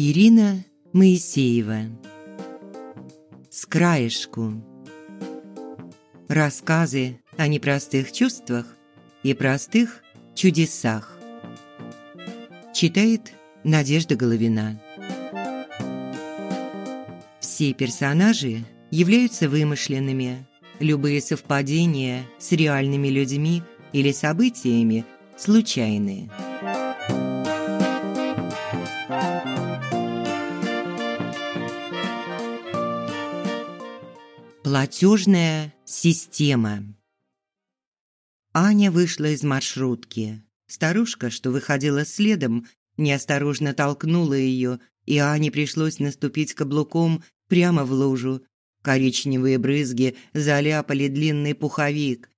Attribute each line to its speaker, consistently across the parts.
Speaker 1: Ирина Моисеева. С краешку. Рассказы о непростых чувствах и простых чудесах. Читает Надежда Головина. Все персонажи являются вымышленными. Любые совпадения с реальными людьми или событиями случайные. Платежная система. Аня вышла из маршрутки. Старушка, что выходила следом, неосторожно толкнула ее, и Ане пришлось наступить каблуком прямо в лужу. Коричневые брызги заляпали длинный пуховик.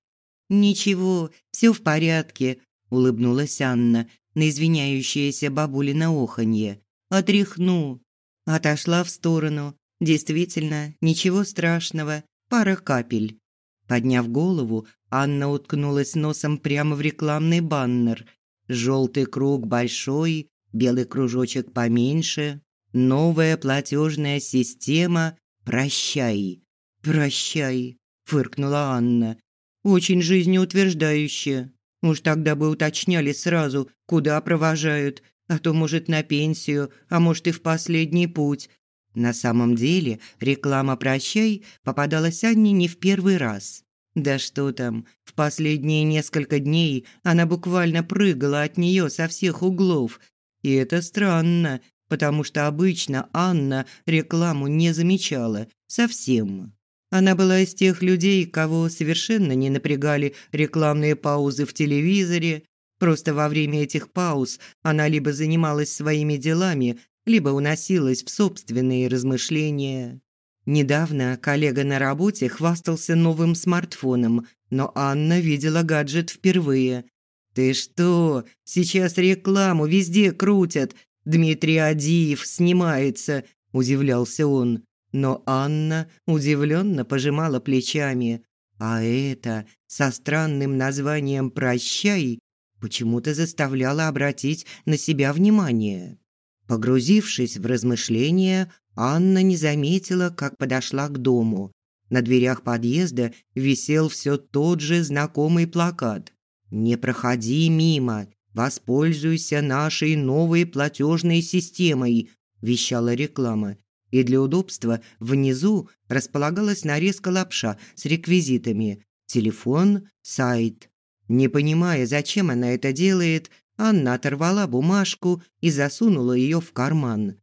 Speaker 1: «Ничего, все в порядке», – улыбнулась Анна на извиняющееся бабулина оханье. «Отряхну». Отошла в сторону, Действительно, ничего страшного, пара капель. Подняв голову, Анна уткнулась носом прямо в рекламный баннер. Желтый круг большой, белый кружочек поменьше. Новая платежная система «Прощай». «Прощай», – фыркнула Анна. «Очень жизнеутверждающе. Уж тогда бы уточняли сразу, куда провожают, а то, может, на пенсию, а может, и в последний путь, на самом деле реклама «Прощай» попадалась Анне не в первый раз. Да что там, в последние несколько дней она буквально прыгала от нее со всех углов. И это странно, потому что обычно Анна рекламу не замечала совсем. Она была из тех людей, кого совершенно не напрягали рекламные паузы в телевизоре. Просто во время этих пауз она либо занималась своими делами, либо уносилась в собственные размышления. Недавно коллега на работе хвастался новым смартфоном, но Анна видела гаджет впервые. «Ты что? Сейчас рекламу везде крутят. Дмитрий Адиев снимается», – удивлялся он. Но Анна удивленно пожимала плечами. А это со странным названием «Прощай» почему-то заставляло обратить на себя внимание. Погрузившись в размышления, Анна не заметила, как подошла к дому. На дверях подъезда висел все тот же знакомый плакат. «Не проходи мимо, воспользуйся нашей новой платежной системой», – вещала реклама. И для удобства внизу располагалась нарезка лапша с реквизитами – телефон, сайт. Не понимая, зачем она это делает, Анна оторвала бумажку и засунула ее в карман.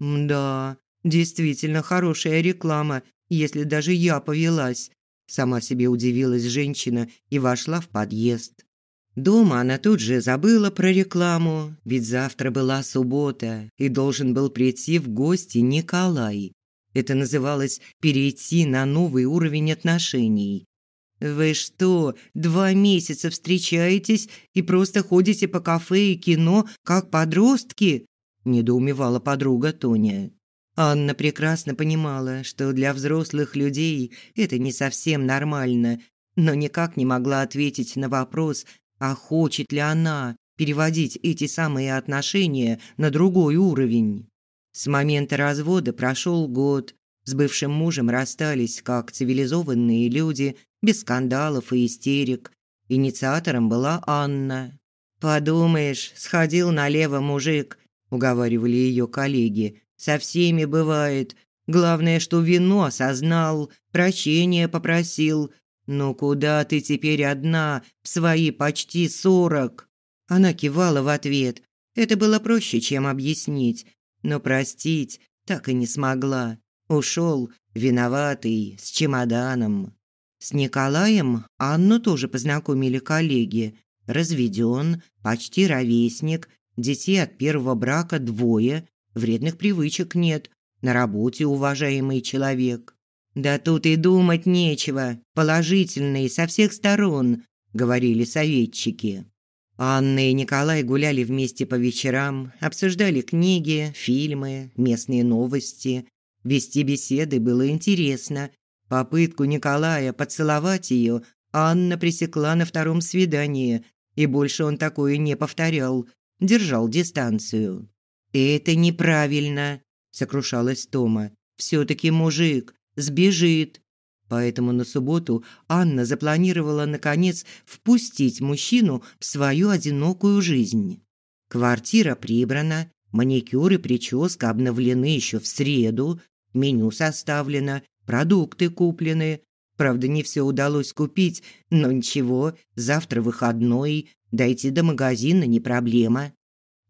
Speaker 1: «Да, действительно хорошая реклама, если даже я повелась», сама себе удивилась женщина и вошла в подъезд. Дома она тут же забыла про рекламу, ведь завтра была суббота, и должен был прийти в гости Николай. Это называлось «перейти на новый уровень отношений». «Вы что, два месяца встречаетесь и просто ходите по кафе и кино, как подростки?» – недоумевала подруга Тоня. Анна прекрасно понимала, что для взрослых людей это не совсем нормально, но никак не могла ответить на вопрос, а хочет ли она переводить эти самые отношения на другой уровень. С момента развода прошел год, с бывшим мужем расстались как цивилизованные люди, без скандалов и истерик. Инициатором была Анна. «Подумаешь, сходил налево мужик», – уговаривали ее коллеги. «Со всеми бывает. Главное, что вину осознал, прощения попросил. Ну куда ты теперь одна в свои почти сорок?» Она кивала в ответ. Это было проще, чем объяснить. Но простить так и не смогла. Ушел, виноватый, с чемоданом. С Николаем Анну тоже познакомили коллеги. Разведен, почти ровесник, детей от первого брака двое, вредных привычек нет, на работе уважаемый человек. «Да тут и думать нечего, положительный со всех сторон», – говорили советчики. Анна и Николай гуляли вместе по вечерам, обсуждали книги, фильмы, местные новости, Вести беседы было интересно. Попытку Николая поцеловать ее Анна пресекла на втором свидании. и больше он такое не повторял, держал дистанцию. «Это неправильно», – сокрушалась Тома. «Все-таки мужик, сбежит». Поэтому на субботу Анна запланировала, наконец, впустить мужчину в свою одинокую жизнь. Квартира прибрана, маникюр и прическа обновлены еще в среду, меню составлено, продукты куплены. Правда, не все удалось купить, но ничего, завтра выходной, дойти до магазина не проблема.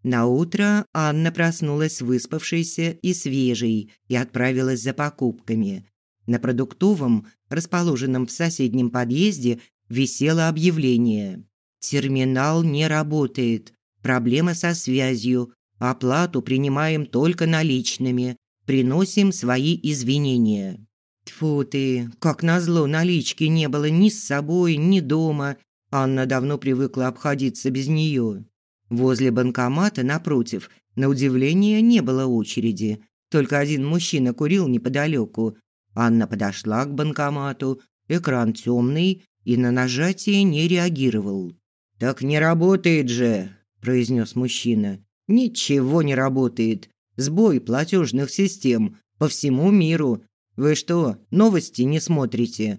Speaker 1: На утро Анна проснулась выспавшейся и свежей и отправилась за покупками. На продуктовом, расположенном в соседнем подъезде, висело объявление. «Терминал не работает. Проблема со связью. Оплату принимаем только наличными. Приносим свои извинения». Тьфу ты, как назло, налички не было ни с собой, ни дома. Анна давно привыкла обходиться без нее. Возле банкомата, напротив, на удивление не было очереди. Только один мужчина курил неподалеку. Анна подошла к банкомату. Экран темный и на нажатие не реагировал. «Так не работает же», – произнес мужчина. «Ничего не работает. Сбой платежных систем по всему миру. Вы что, новости не смотрите?»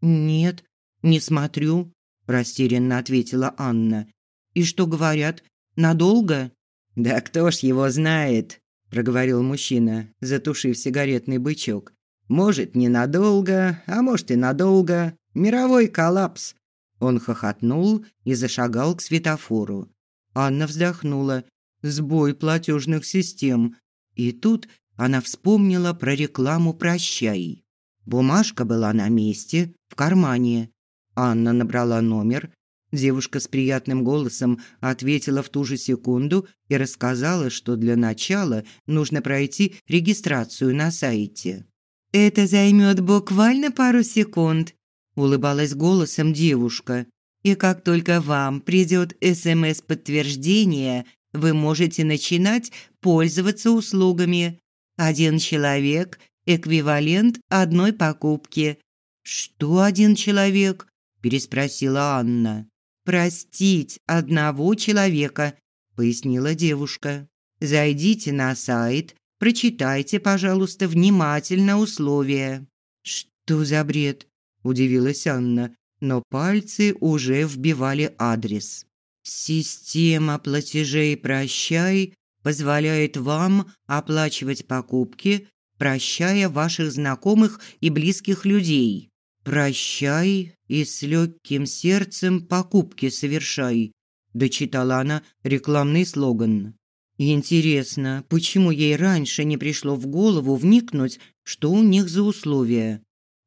Speaker 1: «Нет, не смотрю», – растерянно ответила Анна. «И что говорят? Надолго?» «Да кто ж его знает?» – проговорил мужчина, затушив сигаретный бычок. «Может, ненадолго, а может и надолго. Мировой коллапс». Он хохотнул и зашагал к светофору. Анна вздохнула. «Сбой платежных систем». И тут она вспомнила про рекламу «Прощай». Бумажка была на месте, в кармане. Анна набрала номер, Девушка с приятным голосом ответила в ту же секунду и рассказала, что для начала нужно пройти регистрацию на сайте. «Это займет буквально пару секунд», – улыбалась голосом девушка. «И как только вам придет СМС-подтверждение, вы можете начинать пользоваться услугами. Один человек – эквивалент одной покупки». «Что один человек?» – переспросила Анна простить одного человека», – пояснила девушка. «Зайдите на сайт, прочитайте, пожалуйста, внимательно условия». «Что за бред?» – удивилась Анна, но пальцы уже вбивали адрес. «Система платежей «Прощай» позволяет вам оплачивать покупки, прощая ваших знакомых и близких людей. «Прощай и с легким сердцем покупки совершай», дочитала она рекламный слоган. Интересно, почему ей раньше не пришло в голову вникнуть, что у них за условия?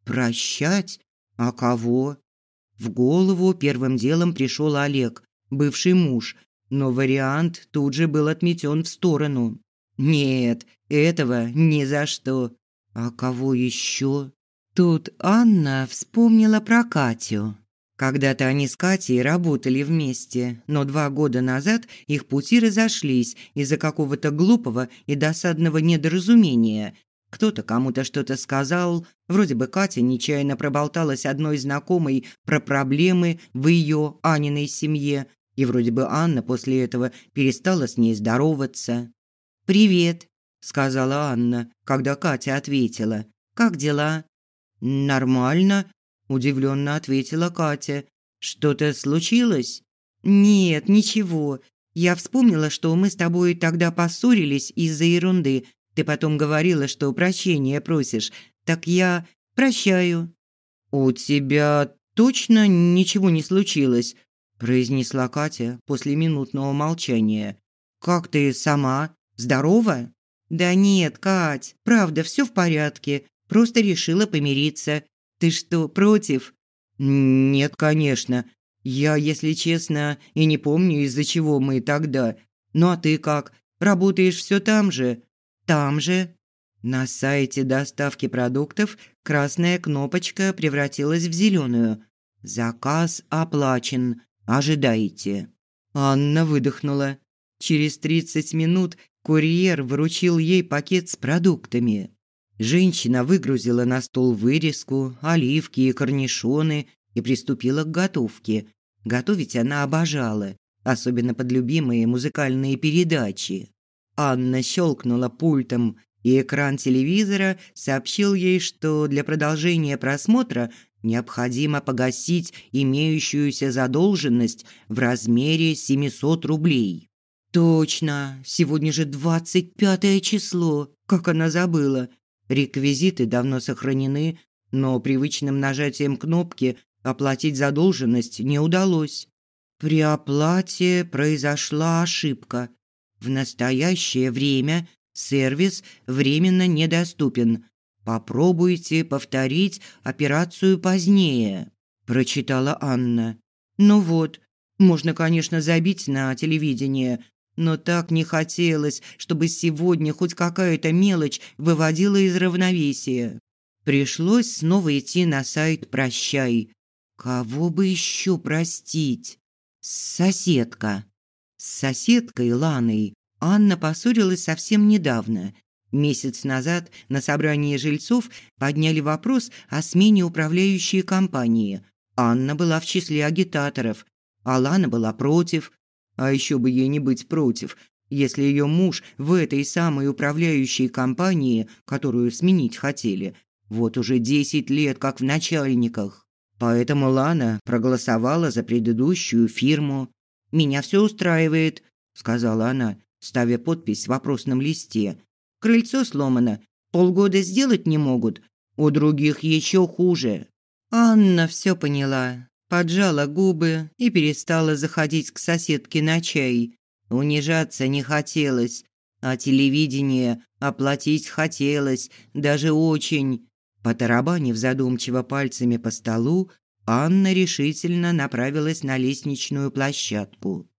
Speaker 1: Прощать? А кого? В голову первым делом пришел Олег, бывший муж, но вариант тут же был отметен в сторону. Нет, этого ни за что. А кого еще? Тут Анна вспомнила про Катю. Когда-то они с Катей работали вместе, но два года назад их пути разошлись из-за какого-то глупого и досадного недоразумения. Кто-то кому-то что-то сказал, вроде бы Катя нечаянно проболталась одной знакомой про проблемы в ее, Аниной семье, и вроде бы Анна после этого перестала с ней здороваться. «Привет», – сказала Анна, когда Катя ответила. «Как дела?» «Нормально», – удивленно ответила Катя. «Что-то случилось?» «Нет, ничего. Я вспомнила, что мы с тобой тогда поссорились из-за ерунды. Ты потом говорила, что прощения просишь. Так я прощаю». «У тебя точно ничего не случилось?» – произнесла Катя после минутного молчания. «Как ты сама? Здорова?» «Да нет, Кать, правда, все в порядке. Просто решила помириться. Ты что, против? Нет, конечно. Я, если честно, и не помню, из-за чего мы тогда. Ну а ты как? Работаешь все там же? Там же. На сайте доставки продуктов красная кнопочка превратилась в зеленую. Заказ оплачен. Ожидайте. Анна выдохнула. Через 30 минут курьер вручил ей пакет с продуктами. Женщина выгрузила на стол вырезку, оливки и корнишоны и приступила к готовке. Готовить она обожала, особенно под любимые музыкальные передачи. Анна щелкнула пультом, и экран телевизора сообщил ей, что для продолжения просмотра необходимо погасить имеющуюся задолженность в размере 700 рублей. Точно, сегодня же 25 число, как она забыла. Реквизиты давно сохранены, но привычным нажатием кнопки оплатить задолженность не удалось. При оплате произошла ошибка. В настоящее время сервис временно недоступен. Попробуйте повторить операцию позднее, прочитала Анна. Ну вот, можно, конечно, забить на телевидение, но так не хотелось, чтобы сегодня хоть какая-то мелочь выводила из равновесия. Пришлось снова идти на сайт «Прощай». Кого бы еще простить? Соседка. С соседкой Ланой Анна поссорилась совсем недавно. Месяц назад на собрании жильцов подняли вопрос о смене управляющей компании. Анна была в числе агитаторов, а Лана была против. А еще бы ей не быть против, если ее муж в этой самой управляющей компании, которую сменить хотели, вот уже десять лет как в начальниках. Поэтому Лана проголосовала за предыдущую фирму. «Меня все устраивает», – сказала она, ставя подпись в вопросном листе. «Крыльцо сломано. Полгода сделать не могут. У других еще хуже». Анна все поняла поджала губы и перестала заходить к соседке на чай. Унижаться не хотелось, а телевидение оплатить хотелось, даже очень. Потарабанив задумчиво пальцами по столу, Анна решительно направилась на лестничную площадку.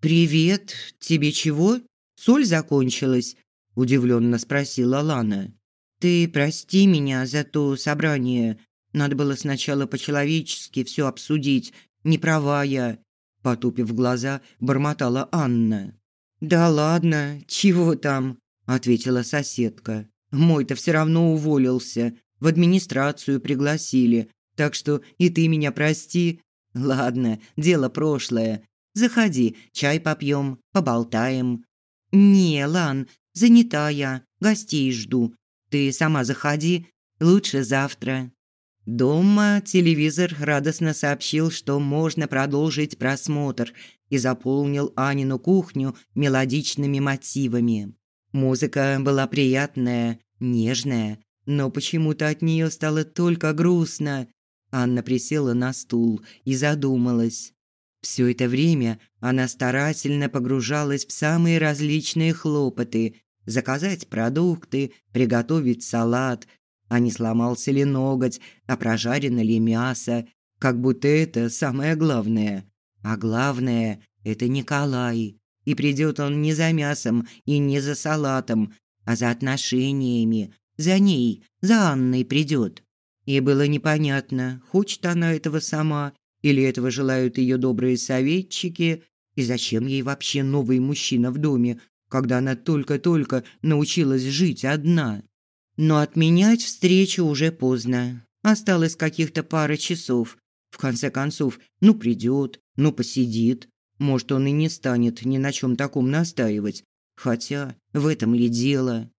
Speaker 1: «Привет, тебе чего? Соль закончилась?» – удивленно спросила Лана. «Ты прости меня за то собрание. Надо было сначала по-человечески все обсудить. Не права я. Потупив глаза, бормотала Анна. «Да ладно, чего там?» – ответила соседка. «Мой-то все равно уволился. В администрацию пригласили. Так что и ты меня прости. Ладно, дело прошлое. Заходи, чай попьем, поболтаем». «Не, Лан, занята я, гостей жду. Ты сама заходи, лучше завтра». Дома телевизор радостно сообщил, что можно продолжить просмотр и заполнил Анину кухню мелодичными мотивами. Музыка была приятная, нежная, но почему-то от нее стало только грустно. Анна присела на стул и задумалась. Все это время она старательно погружалась в самые различные хлопоты – заказать продукты, приготовить салат, а не сломался ли ноготь, а прожарено ли мясо, как будто это самое главное. А главное – это Николай. И придет он не за мясом и не за салатом, а за отношениями. За ней, за Анной придет. И было непонятно, хочет она этого сама или этого желают ее добрые советчики, и зачем ей вообще новый мужчина в доме, когда она только-только научилась жить одна. Но отменять встречу уже поздно. Осталось каких-то пара часов. В конце концов, ну придет, ну посидит. Может, он и не станет ни на чем таком настаивать. Хотя в этом ли дело?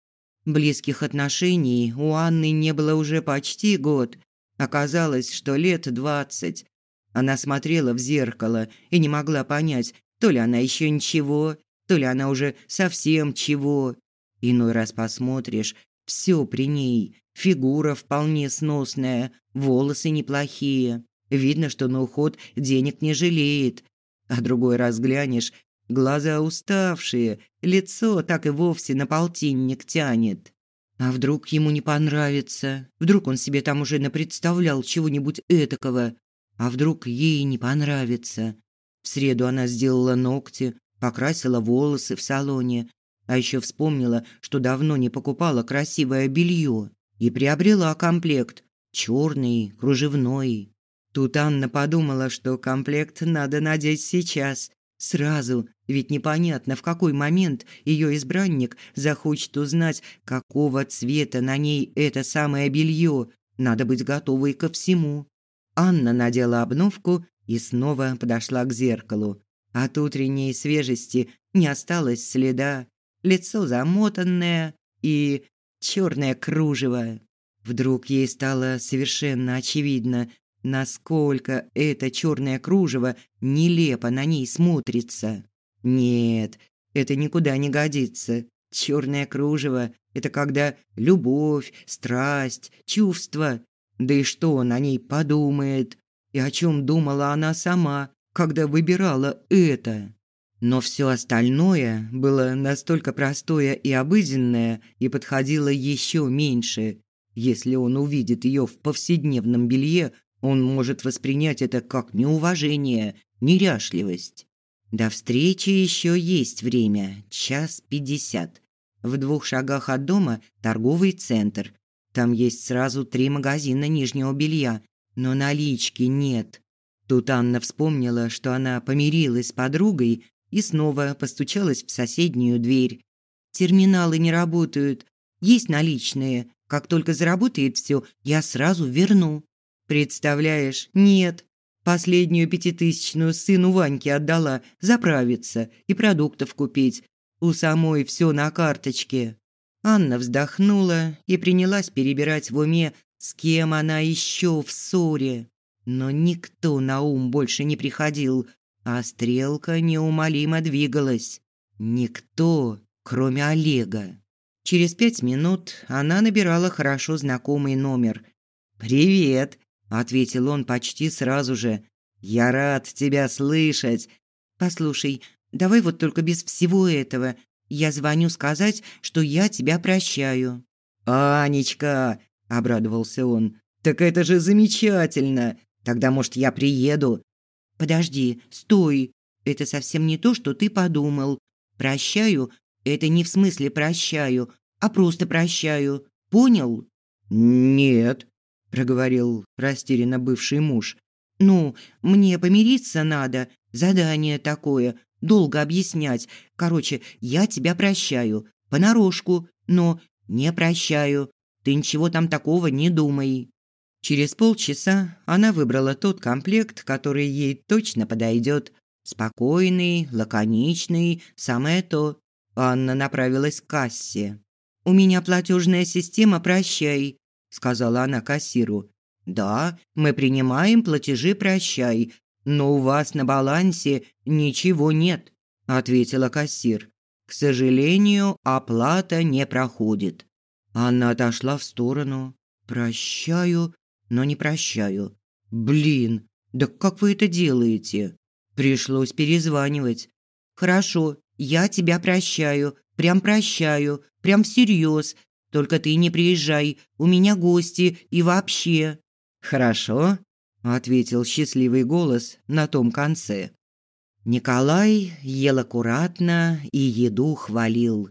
Speaker 1: Близких отношений у Анны не было уже почти год. Оказалось, что лет двадцать. Она смотрела в зеркало и не могла понять, то ли она еще ничего, то ли она уже совсем чего. Иной раз посмотришь, все при ней. Фигура вполне сносная, волосы неплохие. Видно, что на уход денег не жалеет. А другой раз глянешь, глаза уставшие, лицо так и вовсе на полтинник тянет. А вдруг ему не понравится? Вдруг он себе там уже напредставлял чего-нибудь этакого? А вдруг ей не понравится? В среду она сделала ногти, покрасила волосы в салоне, а еще вспомнила, что давно не покупала красивое белье и приобрела комплект черный, кружевной. Тут Анна подумала, что комплект надо надеть сейчас, сразу, ведь непонятно, в какой момент ее избранник захочет узнать, какого цвета на ней это самое белье. Надо быть готовой ко всему. Анна надела обновку и снова подошла к зеркалу. От утренней свежести не осталось следа. Лицо замотанное и черное кружево. Вдруг ей стало совершенно очевидно, насколько это черное кружево нелепо на ней смотрится. Нет, это никуда не годится. Черное кружево – это когда любовь, страсть, чувства. Да и что он о ней подумает? И о чем думала она сама, когда выбирала это? Но все остальное было настолько простое и обыденное и подходило еще меньше. Если он увидит ее в повседневном белье, он может воспринять это как неуважение, неряшливость. До встречи еще есть время, час пятьдесят. В двух шагах от дома торговый центр. Там есть сразу три магазина нижнего белья, но налички нет. Тут Анна вспомнила, что она помирилась с подругой и снова постучалась в соседнюю дверь. Терминалы не работают. Есть наличные. Как только заработает все, я сразу верну. Представляешь? Нет. Последнюю пятитысячную сыну Ваньке отдала заправиться и продуктов купить. У самой все на карточке. Анна вздохнула и принялась перебирать в уме, с кем она еще в ссоре. Но никто на ум больше не приходил, а стрелка неумолимо двигалась. Никто, кроме Олега. Через пять минут она набирала хорошо знакомый номер. «Привет», ответил он почти сразу же. Я рад тебя слышать. Послушай, давай вот только без всего этого. Я звоню сказать, что я тебя прощаю. Анечка, обрадовался он. Так это же замечательно. Тогда, может, я приеду. Подожди, стой. Это совсем не то, что ты подумал. Прощаю это не в смысле прощаю, а просто прощаю. Понял? Нет, проговорил растерянно бывший муж. Ну, мне помириться надо, задание такое, долго объяснять. Короче, я тебя прощаю, понарошку, но не прощаю. Ты ничего там такого не думай. Через полчаса она выбрала тот комплект, который ей точно подойдет. Спокойный, лаконичный, самое то. Анна направилась к кассе. «У меня платежная система «Прощай», сказала она кассиру. Да, мы принимаем платежи прощай, но у вас на балансе ничего нет, ответила кассир. К сожалению, оплата не проходит. Она отошла в сторону. Прощаю, но не прощаю. Блин, да как вы это делаете? Пришлось перезванивать. Хорошо, я тебя прощаю, прям прощаю, прям всерьез. Только ты не приезжай, у меня гости и вообще». «Хорошо», – ответил счастливый голос на том конце. Николай ел аккуратно и еду хвалил.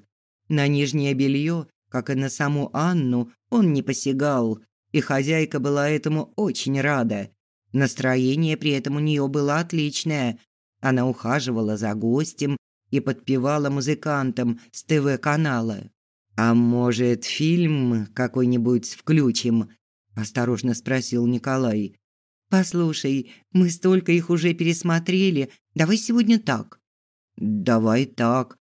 Speaker 1: На нижнее белье, как и на саму Анну, он не посягал, и хозяйка была этому очень рада. Настроение при этом у нее было отличное. Она ухаживала за гостем и подпевала музыкантам с ТВ-канала. «А может, фильм какой-нибудь включим?» – осторожно спросил Николай. «Послушай, мы столько их уже пересмотрели. Давай сегодня так». «Давай так.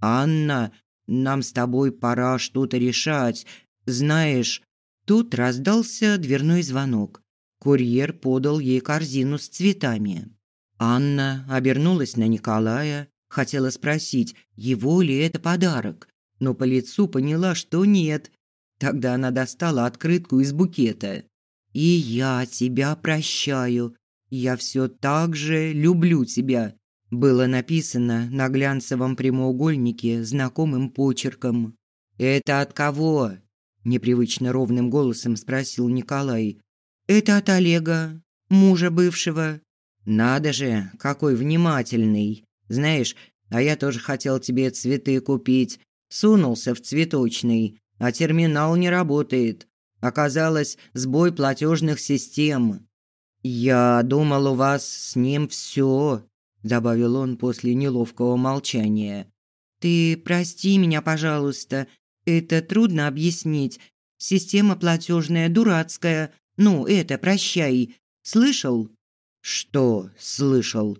Speaker 1: Анна, нам с тобой пора что-то решать. Знаешь...» Тут раздался дверной звонок. Курьер подал ей корзину с цветами. Анна обернулась на Николая, хотела спросить, его ли это подарок, но по лицу поняла, что нет. Тогда она достала открытку из букета. «И я тебя прощаю. Я все так же люблю тебя», было написано на глянцевом прямоугольнике знакомым почерком. «Это от кого?» – непривычно ровным голосом спросил Николай. «Это от Олега, мужа бывшего». «Надо же, какой внимательный. Знаешь, а я тоже хотел тебе цветы купить, Сунулся в цветочный, а терминал не работает. Оказалось, сбой платежных систем. «Я думал, у вас с ним все», – добавил он после неловкого молчания. «Ты прости меня, пожалуйста. Это трудно объяснить. Система платежная дурацкая. Ну, это, прощай. Слышал?» Что слышал?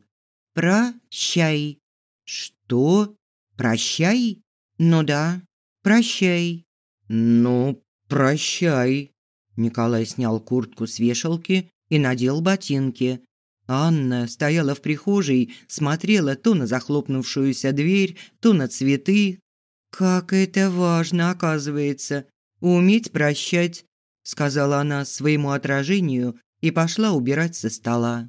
Speaker 1: Прощай. Что? Прощай? Ну да, прощай. Ну, прощай. Николай снял куртку с вешалки и надел ботинки. Анна стояла в прихожей, смотрела то на захлопнувшуюся дверь, то на цветы. «Как это важно, оказывается, уметь прощать», сказала она своему отражению и пошла убирать со стола.